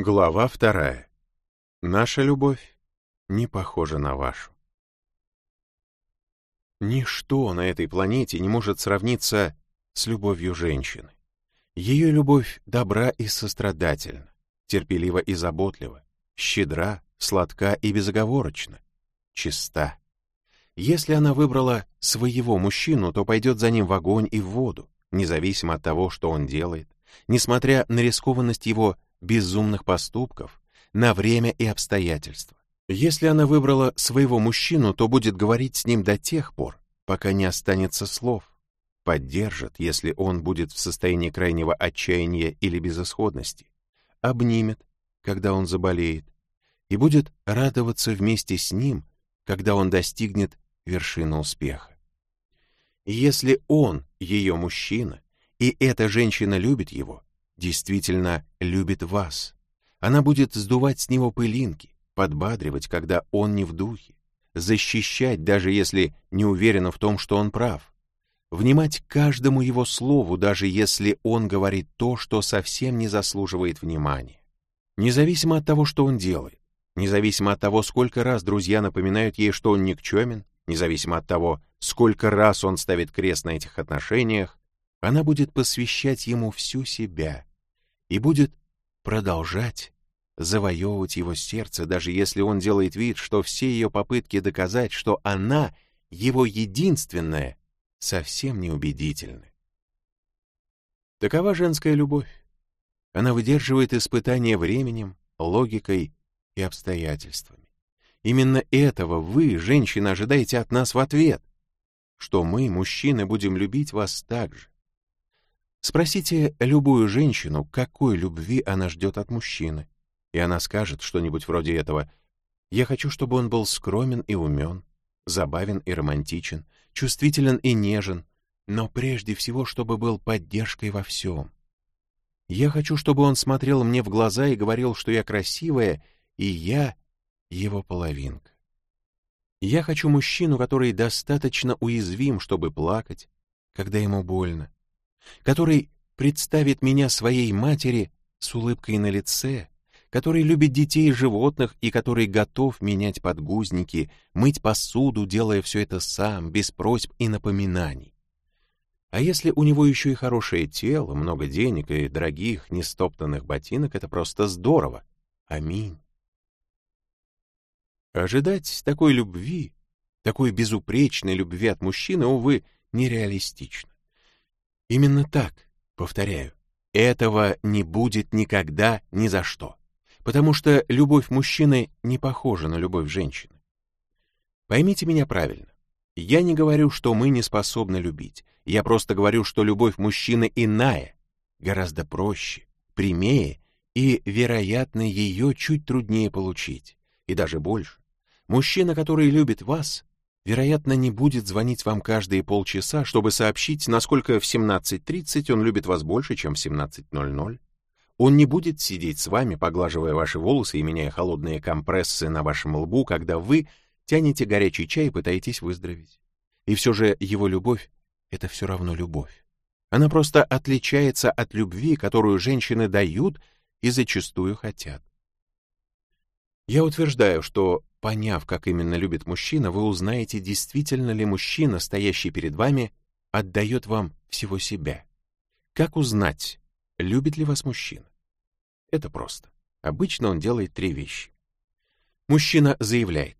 Глава вторая. Наша любовь не похожа на вашу. Ничто на этой планете не может сравниться с любовью женщины. Ее любовь добра и сострадательна, терпелива и заботлива, щедра, сладка и безоговорочна, чиста. Если она выбрала своего мужчину, то пойдет за ним в огонь и в воду, независимо от того, что он делает, несмотря на рискованность его безумных поступков, на время и обстоятельства. Если она выбрала своего мужчину, то будет говорить с ним до тех пор, пока не останется слов, поддержит, если он будет в состоянии крайнего отчаяния или безысходности, обнимет, когда он заболеет, и будет радоваться вместе с ним, когда он достигнет вершины успеха. Если он ее мужчина, и эта женщина любит его, действительно любит вас. Она будет сдувать с него пылинки, подбадривать, когда он не в духе, защищать, даже если не уверена в том, что он прав, внимать каждому его слову, даже если он говорит то, что совсем не заслуживает внимания. Независимо от того, что он делает, независимо от того, сколько раз друзья напоминают ей, что он никчемен, независимо от того, сколько раз он ставит крест на этих отношениях, она будет посвящать ему всю себя, и будет продолжать завоевывать его сердце, даже если он делает вид, что все ее попытки доказать, что она его единственная, совсем неубедительны. Такова женская любовь. Она выдерживает испытания временем, логикой и обстоятельствами. Именно этого вы, женщина, ожидаете от нас в ответ, что мы, мужчины, будем любить вас так же, Спросите любую женщину, какой любви она ждет от мужчины, и она скажет что-нибудь вроде этого «Я хочу, чтобы он был скромен и умен, забавен и романтичен, чувствителен и нежен, но прежде всего, чтобы был поддержкой во всем. Я хочу, чтобы он смотрел мне в глаза и говорил, что я красивая, и я его половинка. Я хочу мужчину, который достаточно уязвим, чтобы плакать, когда ему больно, который представит меня своей матери с улыбкой на лице, который любит детей и животных и который готов менять подгузники, мыть посуду, делая все это сам, без просьб и напоминаний. А если у него еще и хорошее тело, много денег и дорогих, нестоптанных ботинок, это просто здорово. Аминь. Ожидать такой любви, такой безупречной любви от мужчины, увы, нереалистично. Именно так, повторяю, этого не будет никогда ни за что, потому что любовь мужчины не похожа на любовь женщины. Поймите меня правильно. Я не говорю, что мы не способны любить. Я просто говорю, что любовь мужчины иная, гораздо проще, прямее, и, вероятно, ее чуть труднее получить, и даже больше. Мужчина, который любит вас, вероятно, не будет звонить вам каждые полчаса, чтобы сообщить, насколько в 17.30 он любит вас больше, чем в 17.00. Он не будет сидеть с вами, поглаживая ваши волосы и меняя холодные компрессы на вашем лбу, когда вы тянете горячий чай и пытаетесь выздороветь. И все же его любовь — это все равно любовь. Она просто отличается от любви, которую женщины дают и зачастую хотят. Я утверждаю, что Поняв, как именно любит мужчина, вы узнаете, действительно ли мужчина, стоящий перед вами, отдает вам всего себя. Как узнать, любит ли вас мужчина? Это просто. Обычно он делает три вещи. Мужчина заявляет,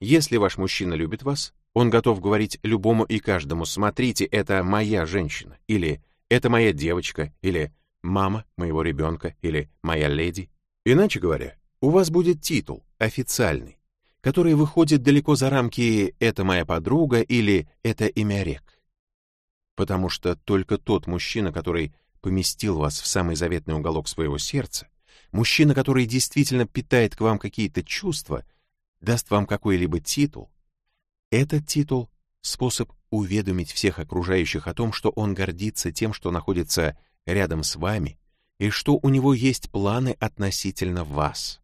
если ваш мужчина любит вас, он готов говорить любому и каждому, смотрите, это моя женщина, или это моя девочка, или мама моего ребенка, или моя леди. Иначе говоря, у вас будет титул, официальный, который выходит далеко за рамки «это моя подруга» или «это имя рек». Потому что только тот мужчина, который поместил вас в самый заветный уголок своего сердца, мужчина, который действительно питает к вам какие-то чувства, даст вам какой-либо титул, этот титул — способ уведомить всех окружающих о том, что он гордится тем, что находится рядом с вами, и что у него есть планы относительно вас.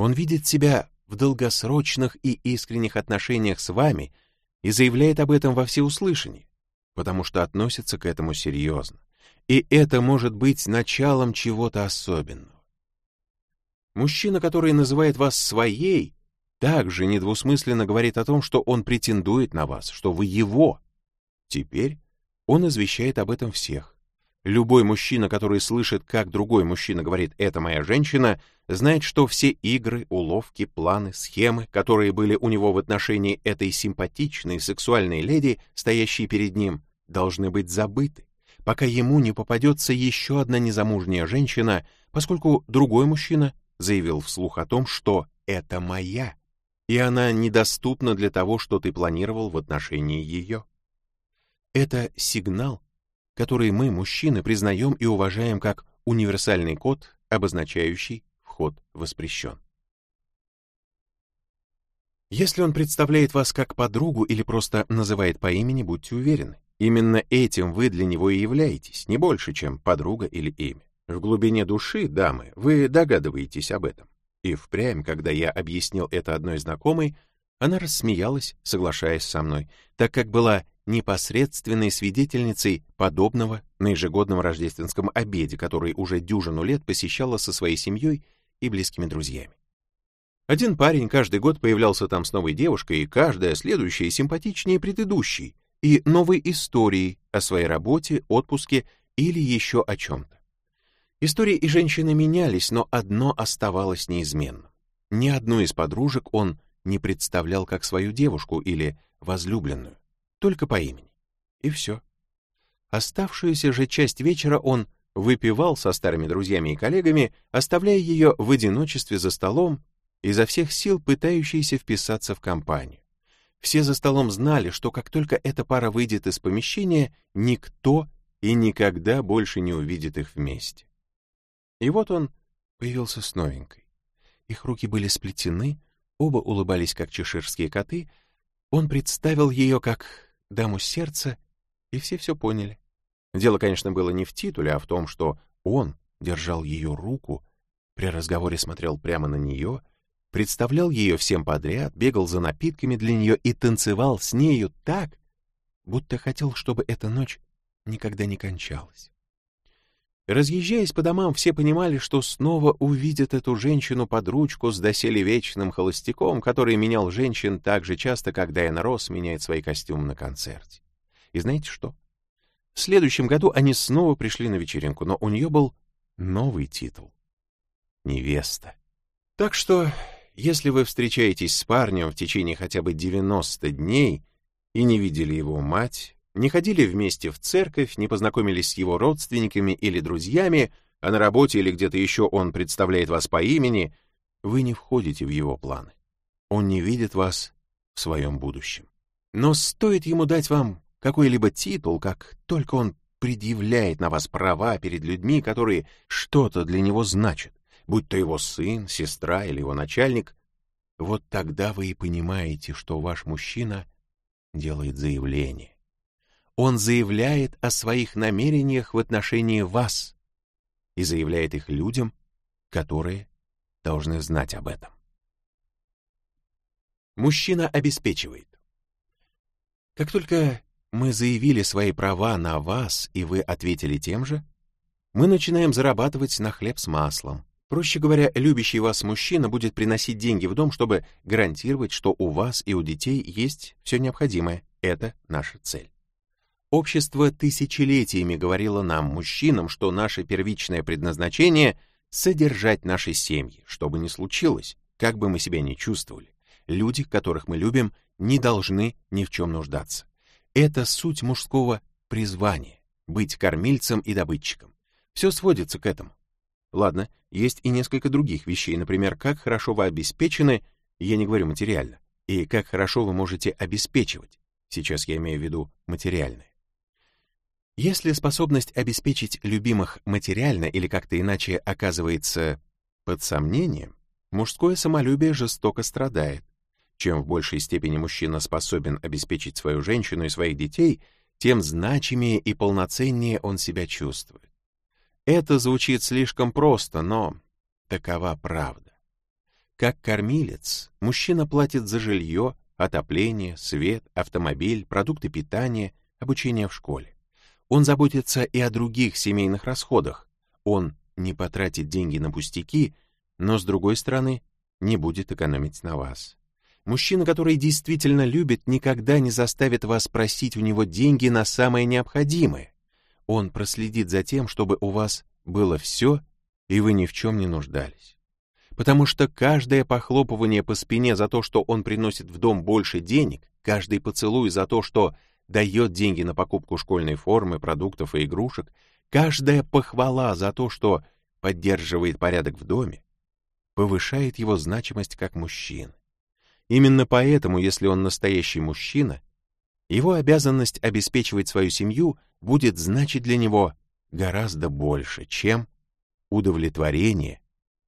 Он видит себя в долгосрочных и искренних отношениях с вами и заявляет об этом во всеуслышание, потому что относится к этому серьезно. И это может быть началом чего-то особенного. Мужчина, который называет вас своей, также недвусмысленно говорит о том, что он претендует на вас, что вы его. Теперь он извещает об этом всех. Любой мужчина, который слышит, как другой мужчина говорит «это моя женщина», знает, что все игры, уловки, планы, схемы, которые были у него в отношении этой симпатичной сексуальной леди, стоящей перед ним, должны быть забыты, пока ему не попадется еще одна незамужняя женщина, поскольку другой мужчина заявил вслух о том, что «это моя», и она недоступна для того, что ты планировал в отношении ее. Это сигнал, который мы, мужчины, признаем и уважаем как универсальный код, обозначающий вход воспрещен. Если он представляет вас как подругу или просто называет по имени, будьте уверены, именно этим вы для него и являетесь, не больше, чем подруга или имя. В глубине души, дамы, вы догадываетесь об этом. И впрямь, когда я объяснил это одной знакомой, она рассмеялась, соглашаясь со мной, так как была непосредственной свидетельницей подобного на ежегодном рождественском обеде, который уже дюжину лет посещала со своей семьей и близкими друзьями. Один парень каждый год появлялся там с новой девушкой, и каждая следующая симпатичнее предыдущей, и новой историей о своей работе, отпуске или еще о чем-то. Истории и женщины менялись, но одно оставалось неизменным. Ни одну из подружек он не представлял как свою девушку или возлюбленную только по имени. И все. Оставшуюся же часть вечера он выпивал со старыми друзьями и коллегами, оставляя ее в одиночестве за столом, изо всех сил пытающейся вписаться в компанию. Все за столом знали, что как только эта пара выйдет из помещения, никто и никогда больше не увидит их вместе. И вот он появился с новенькой. Их руки были сплетены, оба улыбались, как чеширские коты. Он представил ее как даму сердца, и все все поняли. Дело, конечно, было не в титуле, а в том, что он держал ее руку, при разговоре смотрел прямо на нее, представлял ее всем подряд, бегал за напитками для нее и танцевал с нею так, будто хотел, чтобы эта ночь никогда не кончалась. Разъезжаясь по домам, все понимали, что снова увидят эту женщину под ручку с доселе вечным холостяком, который менял женщин так же часто, как Дайана Росс меняет свои костюмы на концерте. И знаете что? В следующем году они снова пришли на вечеринку, но у нее был новый титул — невеста. Так что, если вы встречаетесь с парнем в течение хотя бы 90 дней и не видели его мать, не ходили вместе в церковь, не познакомились с его родственниками или друзьями, а на работе или где-то еще он представляет вас по имени, вы не входите в его планы. Он не видит вас в своем будущем. Но стоит ему дать вам какой-либо титул, как только он предъявляет на вас права перед людьми, которые что-то для него значат, будь то его сын, сестра или его начальник, вот тогда вы и понимаете, что ваш мужчина делает заявление он заявляет о своих намерениях в отношении вас и заявляет их людям, которые должны знать об этом. Мужчина обеспечивает. Как только мы заявили свои права на вас, и вы ответили тем же, мы начинаем зарабатывать на хлеб с маслом. Проще говоря, любящий вас мужчина будет приносить деньги в дом, чтобы гарантировать, что у вас и у детей есть все необходимое. Это наша цель. Общество тысячелетиями говорило нам, мужчинам, что наше первичное предназначение — содержать наши семьи, что бы ни случилось, как бы мы себя ни чувствовали. Люди, которых мы любим, не должны ни в чем нуждаться. Это суть мужского призвания — быть кормильцем и добытчиком. Все сводится к этому. Ладно, есть и несколько других вещей, например, как хорошо вы обеспечены, я не говорю материально, и как хорошо вы можете обеспечивать. Сейчас я имею в виду материальное. Если способность обеспечить любимых материально или как-то иначе оказывается под сомнением, мужское самолюбие жестоко страдает. Чем в большей степени мужчина способен обеспечить свою женщину и своих детей, тем значимее и полноценнее он себя чувствует. Это звучит слишком просто, но такова правда. Как кормилец, мужчина платит за жилье, отопление, свет, автомобиль, продукты питания, обучение в школе. Он заботится и о других семейных расходах. Он не потратит деньги на пустяки, но с другой стороны не будет экономить на вас. Мужчина, который действительно любит, никогда не заставит вас просить у него деньги на самое необходимое. Он проследит за тем, чтобы у вас было все, и вы ни в чем не нуждались. Потому что каждое похлопывание по спине за то, что он приносит в дом больше денег, каждый поцелуй за то, что дает деньги на покупку школьной формы, продуктов и игрушек, каждая похвала за то, что поддерживает порядок в доме, повышает его значимость как мужчины. Именно поэтому, если он настоящий мужчина, его обязанность обеспечивать свою семью будет значить для него гораздо больше, чем удовлетворение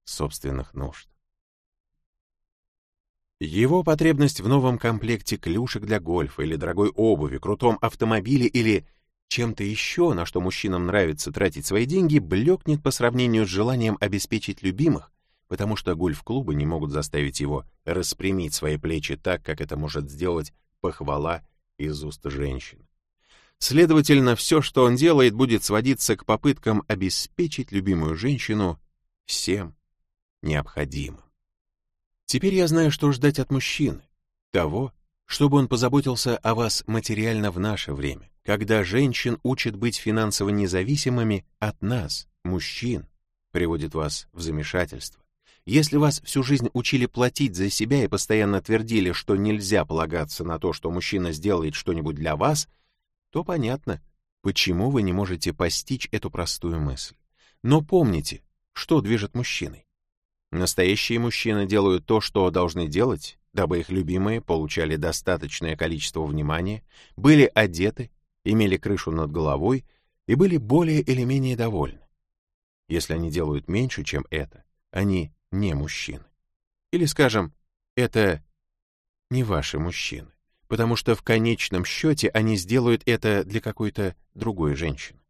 собственных нужд. Его потребность в новом комплекте клюшек для гольфа или дорогой обуви, крутом автомобиле или чем-то еще, на что мужчинам нравится тратить свои деньги, блекнет по сравнению с желанием обеспечить любимых потому что гольф-клубы не могут заставить его распрямить свои плечи так, как это может сделать похвала из уст женщин. Следовательно, все, что он делает, будет сводиться к попыткам обеспечить любимую женщину всем необходимым. Теперь я знаю, что ждать от мужчины. Того, чтобы он позаботился о вас материально в наше время, когда женщин учат быть финансово независимыми от нас, мужчин, приводит вас в замешательство. Если вас всю жизнь учили платить за себя и постоянно твердили, что нельзя полагаться на то, что мужчина сделает что-нибудь для вас, то понятно, почему вы не можете постичь эту простую мысль. Но помните, что движет мужчиной. Настоящие мужчины делают то, что должны делать, дабы их любимые получали достаточное количество внимания, были одеты, имели крышу над головой и были более или менее довольны. Если они делают меньше, чем это, они не мужчины. Или, скажем, это не ваши мужчины, потому что в конечном счете они сделают это для какой-то другой женщины.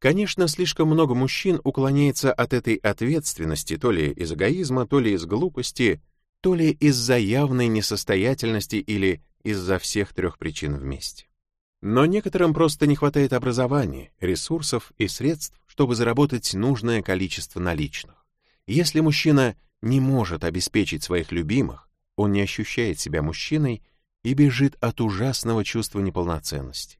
Конечно, слишком много мужчин уклоняется от этой ответственности то ли из эгоизма, то ли из глупости, то ли из-за явной несостоятельности или из-за всех трех причин вместе. Но некоторым просто не хватает образования, ресурсов и средств, чтобы заработать нужное количество наличных. Если мужчина не может обеспечить своих любимых, он не ощущает себя мужчиной и бежит от ужасного чувства неполноценности.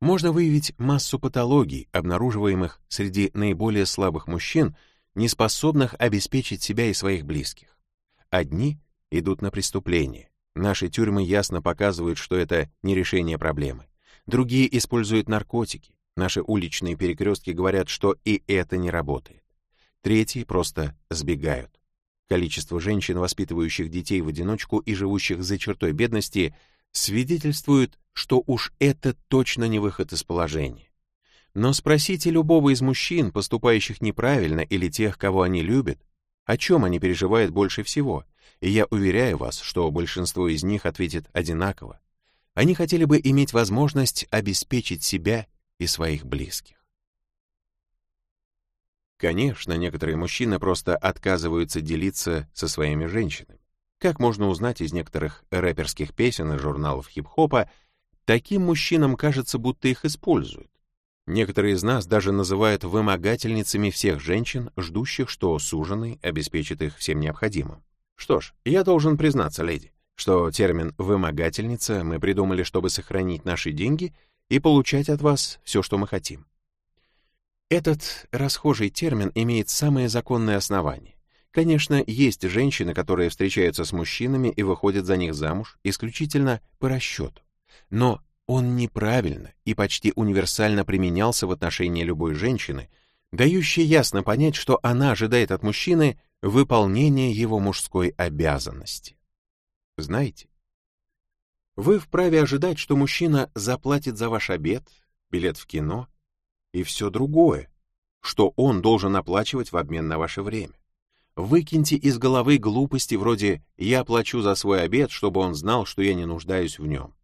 Можно выявить массу патологий, обнаруживаемых среди наиболее слабых мужчин, не способных обеспечить себя и своих близких. Одни идут на преступление. Наши тюрьмы ясно показывают, что это не решение проблемы. Другие используют наркотики. Наши уличные перекрестки говорят, что и это не работает. Третьи просто сбегают. Количество женщин, воспитывающих детей в одиночку и живущих за чертой бедности, свидетельствует, что уж это точно не выход из положения. Но спросите любого из мужчин, поступающих неправильно, или тех, кого они любят, о чем они переживают больше всего, и я уверяю вас, что большинство из них ответит одинаково. Они хотели бы иметь возможность обеспечить себя и своих близких. Конечно, некоторые мужчины просто отказываются делиться со своими женщинами. Как можно узнать из некоторых рэперских песен и журналов хип-хопа, таким мужчинам кажется, будто их используют. Некоторые из нас даже называют вымогательницами всех женщин, ждущих, что суженый обеспечит их всем необходимым. Что ж, я должен признаться, леди, что термин «вымогательница» мы придумали, чтобы сохранить наши деньги и получать от вас все, что мы хотим. Этот расхожий термин имеет самое законное основание. Конечно, есть женщины, которые встречаются с мужчинами и выходят за них замуж исключительно по расчету. Но он неправильно и почти универсально применялся в отношении любой женщины, дающей ясно понять, что она ожидает от мужчины выполнения его мужской обязанности. Знаете, вы вправе ожидать, что мужчина заплатит за ваш обед, билет в кино и все другое, что он должен оплачивать в обмен на ваше время. Выкиньте из головы глупости вроде «я плачу за свой обед, чтобы он знал, что я не нуждаюсь в нем».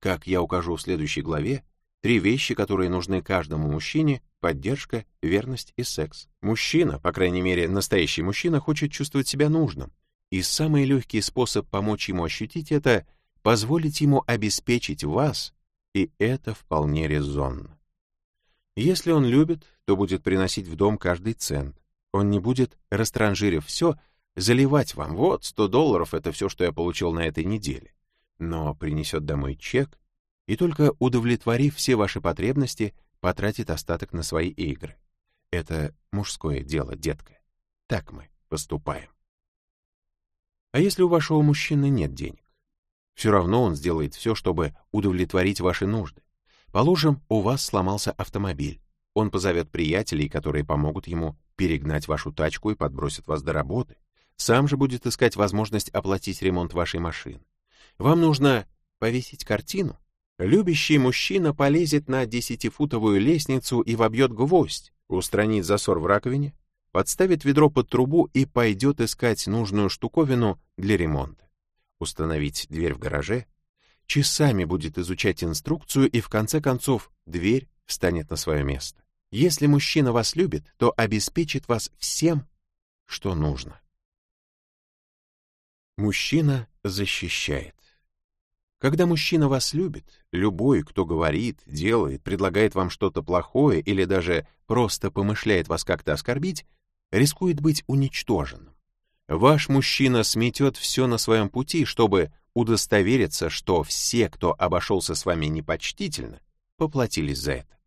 Как я укажу в следующей главе, три вещи, которые нужны каждому мужчине — поддержка, верность и секс. Мужчина, по крайней мере, настоящий мужчина, хочет чувствовать себя нужным. И самый легкий способ помочь ему ощутить это — позволить ему обеспечить вас, и это вполне резонно. Если он любит, то будет приносить в дом каждый цент. Он не будет, растранжирив все, заливать вам «вот, 100 долларов — это все, что я получил на этой неделе», но принесет домой чек и только удовлетворив все ваши потребности, потратит остаток на свои игры. Это мужское дело, детка. Так мы поступаем. А если у вашего мужчины нет денег? Все равно он сделает все, чтобы удовлетворить ваши нужды. Положим, у вас сломался автомобиль. Он позовет приятелей, которые помогут ему перегнать вашу тачку и подбросят вас до работы. Сам же будет искать возможность оплатить ремонт вашей машины. Вам нужно повесить картину. Любящий мужчина полезет на десятифутовую лестницу и вобьет гвоздь, устранит засор в раковине, подставит ведро под трубу и пойдет искать нужную штуковину для ремонта. Установить дверь в гараже, часами будет изучать инструкцию и в конце концов дверь встанет на свое место. Если мужчина вас любит, то обеспечит вас всем, что нужно. Мужчина защищает. Когда мужчина вас любит, любой, кто говорит, делает, предлагает вам что-то плохое или даже просто помышляет вас как-то оскорбить, рискует быть уничтоженным. Ваш мужчина сметет все на своем пути, чтобы удостовериться, что все, кто обошелся с вами непочтительно, поплатились за это.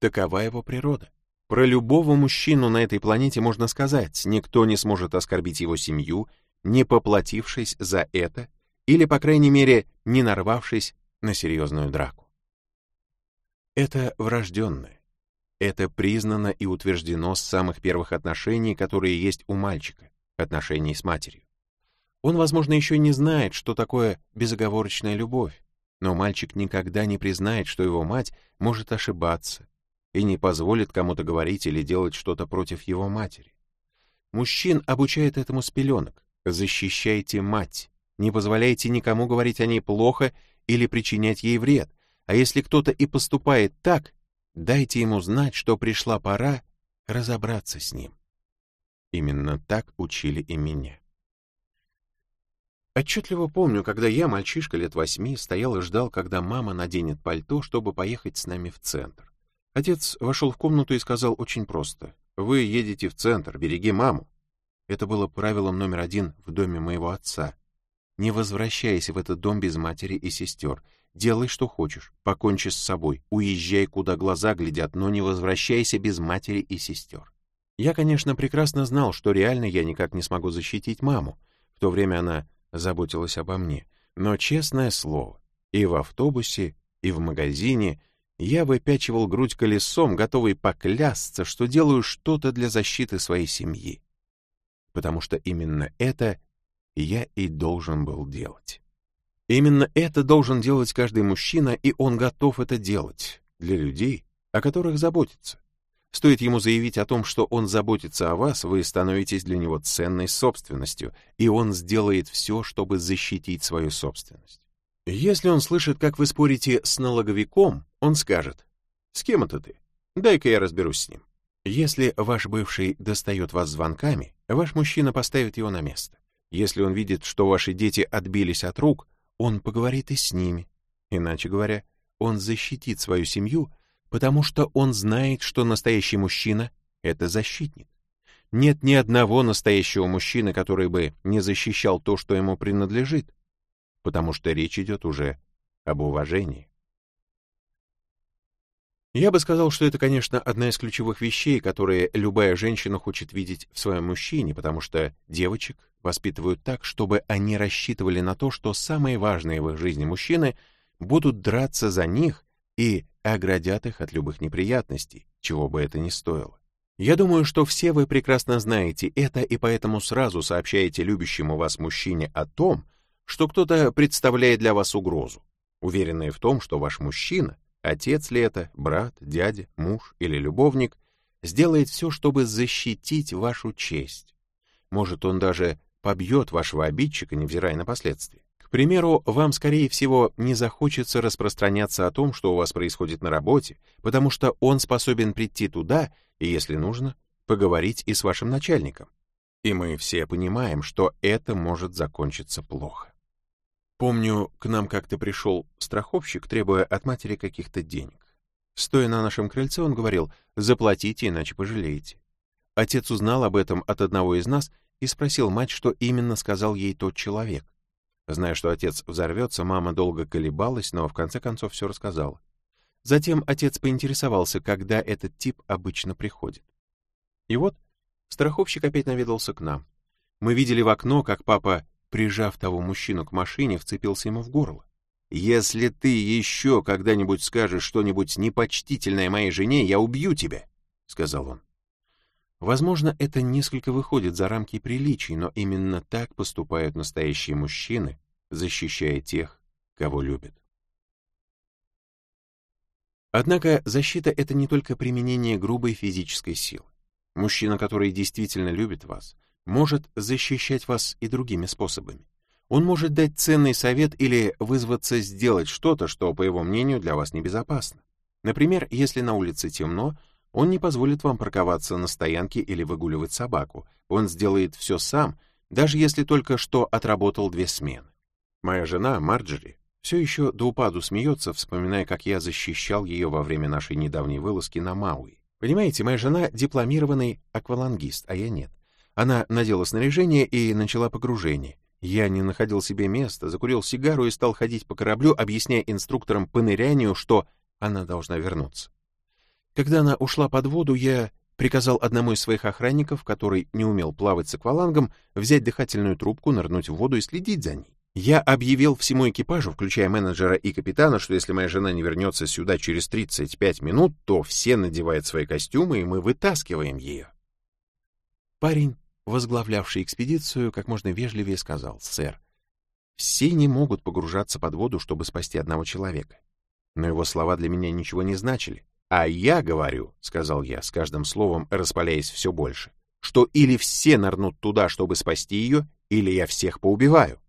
Такова его природа. Про любого мужчину на этой планете можно сказать, никто не сможет оскорбить его семью не поплатившись за это или, по крайней мере, не нарвавшись на серьезную драку. Это врожденное. Это признано и утверждено с самых первых отношений, которые есть у мальчика, отношений с матерью. Он, возможно, еще не знает, что такое безоговорочная любовь, но мальчик никогда не признает, что его мать может ошибаться и не позволит кому-то говорить или делать что-то против его матери. Мужчин обучает этому с пеленок, Защищайте мать. Не позволяйте никому говорить о ней плохо или причинять ей вред. А если кто-то и поступает так, дайте ему знать, что пришла пора разобраться с ним. Именно так учили и меня. Отчетливо помню, когда я, мальчишка лет восьми, стоял и ждал, когда мама наденет пальто, чтобы поехать с нами в центр. Отец вошел в комнату и сказал очень просто. «Вы едете в центр, береги маму». Это было правилом номер один в доме моего отца. Не возвращайся в этот дом без матери и сестер. Делай, что хочешь, покончи с собой, уезжай, куда глаза глядят, но не возвращайся без матери и сестер. Я, конечно, прекрасно знал, что реально я никак не смогу защитить маму. В то время она заботилась обо мне. Но, честное слово, и в автобусе, и в магазине я выпячивал грудь колесом, готовый поклясться, что делаю что-то для защиты своей семьи потому что именно это я и должен был делать. Именно это должен делать каждый мужчина, и он готов это делать для людей, о которых заботится. Стоит ему заявить о том, что он заботится о вас, вы становитесь для него ценной собственностью, и он сделает все, чтобы защитить свою собственность. Если он слышит, как вы спорите с налоговиком, он скажет, «С кем это ты? Дай-ка я разберусь с ним». Если ваш бывший достает вас звонками, ваш мужчина поставит его на место. Если он видит, что ваши дети отбились от рук, он поговорит и с ними. Иначе говоря, он защитит свою семью, потому что он знает, что настоящий мужчина — это защитник. Нет ни одного настоящего мужчины, который бы не защищал то, что ему принадлежит, потому что речь идет уже об уважении. Я бы сказал, что это, конечно, одна из ключевых вещей, которые любая женщина хочет видеть в своем мужчине, потому что девочек воспитывают так, чтобы они рассчитывали на то, что самые важные в их жизни мужчины будут драться за них и оградят их от любых неприятностей, чего бы это ни стоило. Я думаю, что все вы прекрасно знаете это и поэтому сразу сообщаете любящему вас мужчине о том, что кто-то представляет для вас угрозу, уверенные в том, что ваш мужчина Отец ли это, брат, дядя, муж или любовник, сделает все, чтобы защитить вашу честь. Может, он даже побьет вашего обидчика, невзирая на последствия. К примеру, вам, скорее всего, не захочется распространяться о том, что у вас происходит на работе, потому что он способен прийти туда и, если нужно, поговорить и с вашим начальником. И мы все понимаем, что это может закончиться плохо. Помню, к нам как-то пришел страховщик, требуя от матери каких-то денег. Стоя на нашем крыльце, он говорил, заплатите, иначе пожалеете. Отец узнал об этом от одного из нас и спросил мать, что именно сказал ей тот человек. Зная, что отец взорвется, мама долго колебалась, но в конце концов все рассказала. Затем отец поинтересовался, когда этот тип обычно приходит. И вот страховщик опять наведался к нам. Мы видели в окно, как папа, прижав того мужчину к машине, вцепился ему в горло. «Если ты еще когда-нибудь скажешь что-нибудь непочтительное моей жене, я убью тебя», — сказал он. Возможно, это несколько выходит за рамки приличий, но именно так поступают настоящие мужчины, защищая тех, кого любят. Однако защита — это не только применение грубой физической силы. Мужчина, который действительно любит вас, может защищать вас и другими способами. Он может дать ценный совет или вызваться сделать что-то, что, по его мнению, для вас небезопасно. Например, если на улице темно, он не позволит вам парковаться на стоянке или выгуливать собаку. Он сделает все сам, даже если только что отработал две смены. Моя жена, Марджери, все еще до упаду смеется, вспоминая, как я защищал ее во время нашей недавней вылазки на Мауи. Понимаете, моя жена дипломированный аквалангист, а я нет. Она надела снаряжение и начала погружение. Я не находил себе места, закурил сигару и стал ходить по кораблю, объясняя инструкторам по нырянию, что она должна вернуться. Когда она ушла под воду, я приказал одному из своих охранников, который не умел плавать с аквалангом, взять дыхательную трубку, нырнуть в воду и следить за ней. Я объявил всему экипажу, включая менеджера и капитана, что если моя жена не вернется сюда через 35 минут, то все надевают свои костюмы, и мы вытаскиваем ее. Парень, возглавлявший экспедицию, как можно вежливее сказал, «Сэр, все не могут погружаться под воду, чтобы спасти одного человека». Но его слова для меня ничего не значили. «А я говорю», — сказал я, с каждым словом распаляясь все больше, «что или все нырнут туда, чтобы спасти ее, или я всех поубиваю».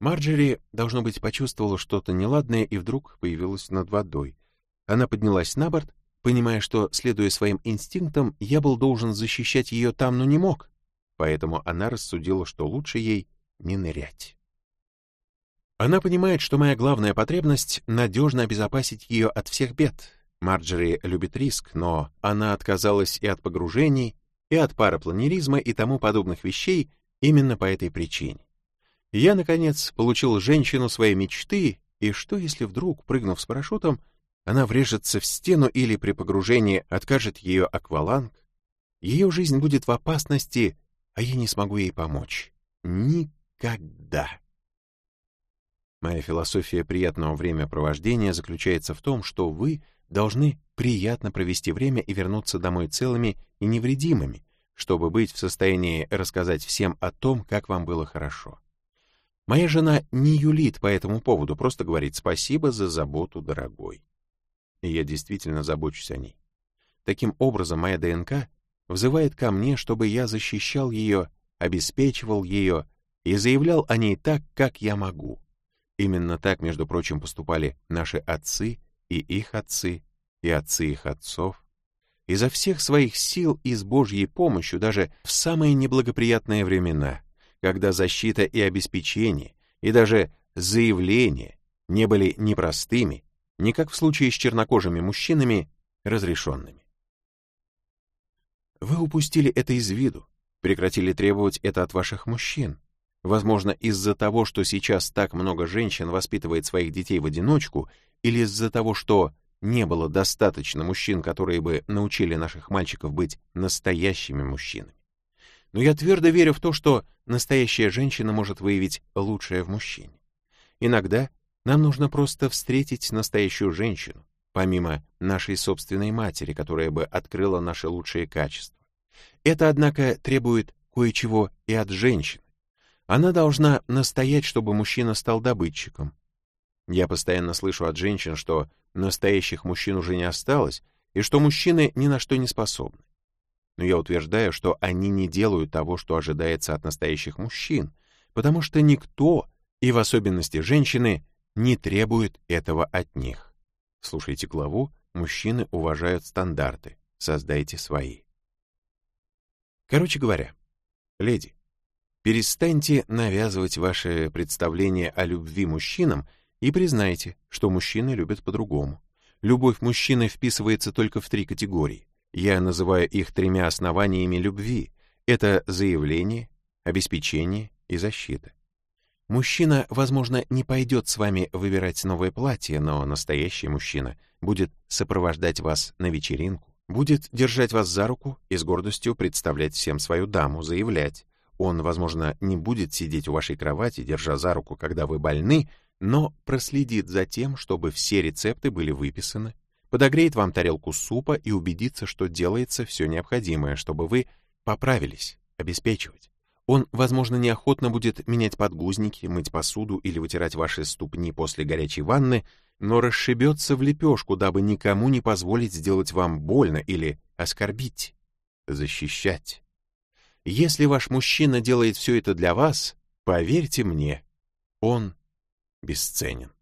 Марджери, должно быть, почувствовала что-то неладное и вдруг появилась над водой. Она поднялась на борт, понимая, что, следуя своим инстинктам, я был должен защищать ее там, но не мог. Поэтому она рассудила, что лучше ей не нырять. Она понимает, что моя главная потребность — надежно обезопасить ее от всех бед. Марджери любит риск, но она отказалась и от погружений, и от парапланеризма и тому подобных вещей именно по этой причине. Я, наконец, получил женщину своей мечты, и что, если вдруг, прыгнув с парашютом, она врежется в стену или при погружении откажет ее акваланг? Ее жизнь будет в опасности, а я не смогу ей помочь. Никогда. Моя философия приятного времяпровождения заключается в том, что вы должны приятно провести время и вернуться домой целыми и невредимыми, чтобы быть в состоянии рассказать всем о том, как вам было хорошо. Моя жена не юлит по этому поводу, просто говорит спасибо за заботу, дорогой. И я действительно забочусь о ней. Таким образом, моя ДНК взывает ко мне, чтобы я защищал ее, обеспечивал ее и заявлял о ней так, как я могу. Именно так, между прочим, поступали наши отцы и их отцы, и отцы их отцов. Изо всех своих сил и с Божьей помощью даже в самые неблагоприятные времена, когда защита и обеспечение, и даже заявления не были ни ни, как в случае с чернокожими мужчинами, разрешенными. Вы упустили это из виду, прекратили требовать это от ваших мужчин, Возможно, из-за того, что сейчас так много женщин воспитывает своих детей в одиночку, или из-за того, что не было достаточно мужчин, которые бы научили наших мальчиков быть настоящими мужчинами. Но я твердо верю в то, что настоящая женщина может выявить лучшее в мужчине. Иногда нам нужно просто встретить настоящую женщину, помимо нашей собственной матери, которая бы открыла наши лучшие качества. Это, однако, требует кое-чего и от женщины. Она должна настоять, чтобы мужчина стал добытчиком. Я постоянно слышу от женщин, что настоящих мужчин уже не осталось, и что мужчины ни на что не способны. Но я утверждаю, что они не делают того, что ожидается от настоящих мужчин, потому что никто, и в особенности женщины, не требует этого от них. Слушайте главу «Мужчины уважают стандарты. Создайте свои». Короче говоря, леди, Перестаньте навязывать ваше представление о любви мужчинам и признайте, что мужчины любят по-другому. Любовь мужчины вписывается только в три категории. Я называю их тремя основаниями любви. Это заявление, обеспечение и защита. Мужчина, возможно, не пойдет с вами выбирать новое платье, но настоящий мужчина будет сопровождать вас на вечеринку, будет держать вас за руку и с гордостью представлять всем свою даму, заявлять. Он, возможно, не будет сидеть у вашей кровати, держа за руку, когда вы больны, но проследит за тем, чтобы все рецепты были выписаны, подогреет вам тарелку супа и убедится, что делается все необходимое, чтобы вы поправились, обеспечивать. Он, возможно, неохотно будет менять подгузники, мыть посуду или вытирать ваши ступни после горячей ванны, но расшибется в лепешку, дабы никому не позволить сделать вам больно или оскорбить, защищать. Если ваш мужчина делает все это для вас, поверьте мне, он бесценен.